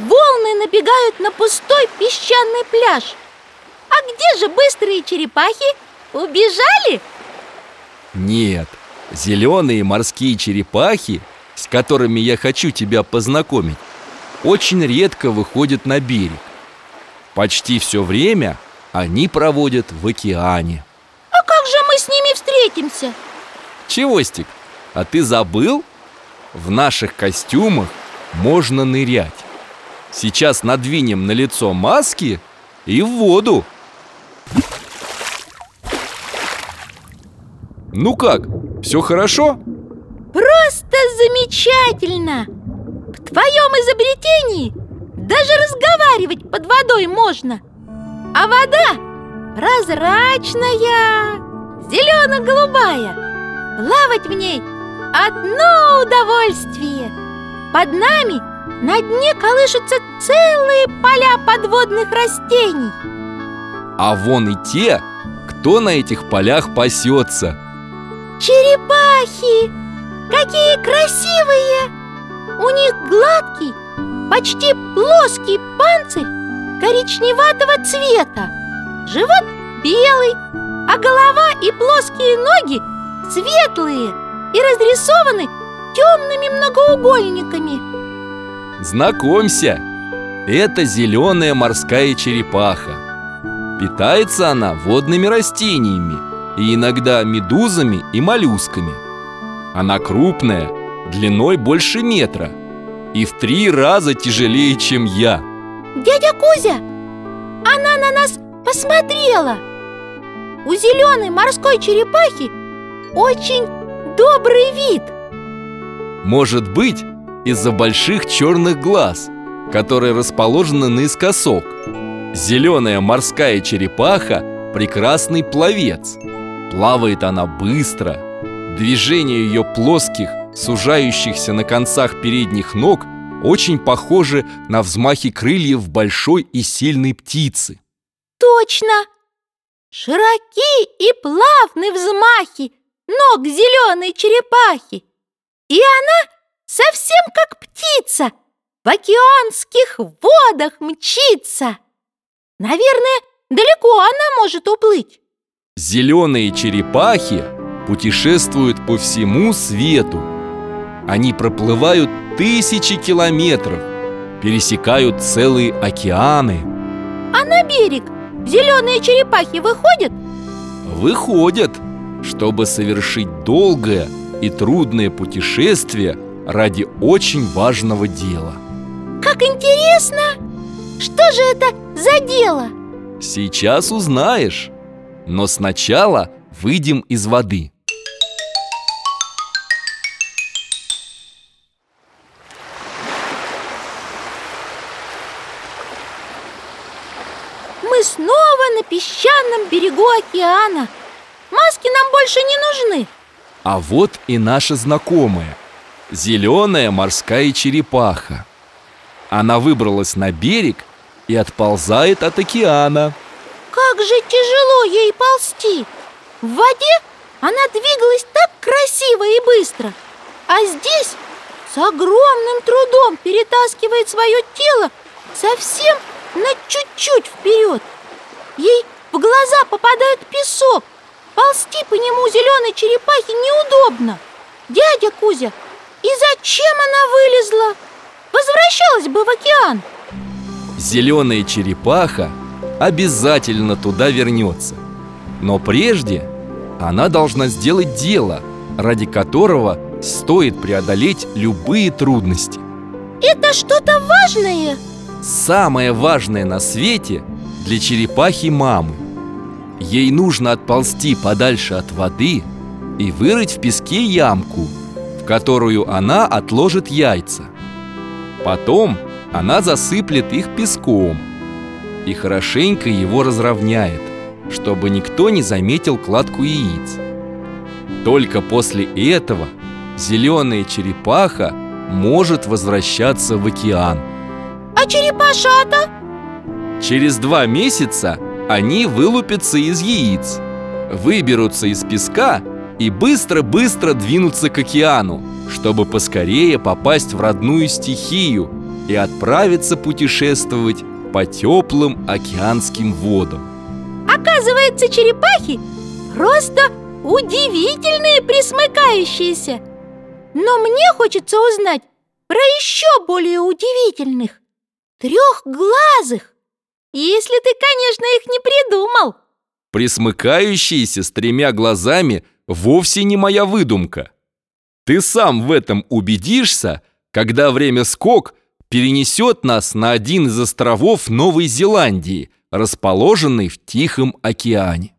волны набегают на пустой песчаный пляж. А где же быстрые черепахи? Убежали? Нет, зеленые морские черепахи, с которыми я хочу тебя познакомить, очень редко выходят на берег. Почти все время они проводят в океане. А как же мы с ними встретимся? Чевостик, а ты забыл? В наших костюмах можно нырять. Сейчас надвинем на лицо маски и в воду. Ну как, все хорошо? Просто замечательно! В твоем изобретении даже разговаривать под водой можно А вода прозрачная, зелено-голубая Плавать в ней одно удовольствие Под нами на дне колышутся целые поля подводных растений А вон и те, кто на этих полях пасется Черепахи! Какие красивые! У них гладкий, почти плоский панцирь коричневатого цвета Живот белый, а голова и плоские ноги светлые и разрисованы темными многоугольниками Знакомься, это зеленая морская черепаха. Питается она водными растениями и иногда медузами и моллюсками. Она крупная, длиной больше метра и в три раза тяжелее, чем я. Дядя Кузя, она на нас посмотрела. У зеленой морской черепахи очень добрый вид. Может быть, из-за больших черных глаз, которые расположены наискосок. Зеленая морская черепаха – прекрасный пловец. Плавает она быстро. Движение ее плоских, сужающихся на концах передних ног Очень похожи на взмахи крыльев большой и сильной птицы. Точно! Широки и плавны взмахи ног зеленой черепахи И она совсем как птица в океанских водах мчится Наверное, далеко она может уплыть Зеленые черепахи путешествуют по всему свету. Они проплывают тысячи километров, пересекают целые океаны. А на берег зеленые черепахи выходят? Выходят, чтобы совершить долгое и трудное путешествие ради очень важного дела. Как интересно! Что же это за дело? Сейчас узнаешь. Но сначала выйдем из воды. Мы снова на песчаном берегу океана Маски нам больше не нужны А вот и наша знакомая Зеленая морская черепаха. Она выбралась на берег и отползает от океана. Как же тяжело ей ползти! В воде она двигалась так красиво и быстро А здесь с огромным трудом перетаскивает свое тело совсем на чуть-чуть вперед Ей в глаза попадает песок. Ползти по нему зеленой черепахе неудобно. Дядя Кузя, и зачем она вылезла? Возвращалась бы в океан. Зеленая черепаха обязательно туда вернется Но прежде она должна сделать дело, ради которого стоит преодолеть любые трудности. Это что-то важное? Самое важное на свете для черепахи мамы. Ей нужно отползти подальше от воды и вырыть в песке ямку, которую она отложит яйца Потом она засыплет их песком и хорошенько его разровняет, чтобы никто не заметил кладку яиц. Только после этого зеленая черепаха может возвращаться в океан. А черепашата? Через два месяца они вылупятся из яиц, выберутся из песка и быстро-быстро двинутся к океану, чтобы поскорее попасть в родную стихию и отправиться путешествовать по теплым океанским водам. Оказывается, черепахи просто удивительные присмыкающиеся. Но мне хочется узнать про еще более удивительных трехглазых. Если ты, конечно, их не придумал. Присмыкающиеся с тремя глазами вовсе не моя выдумка. Ты сам в этом убедишься, когда время скок перенесет нас на один из островов Новой Зеландии, расположенный в Тихом океане.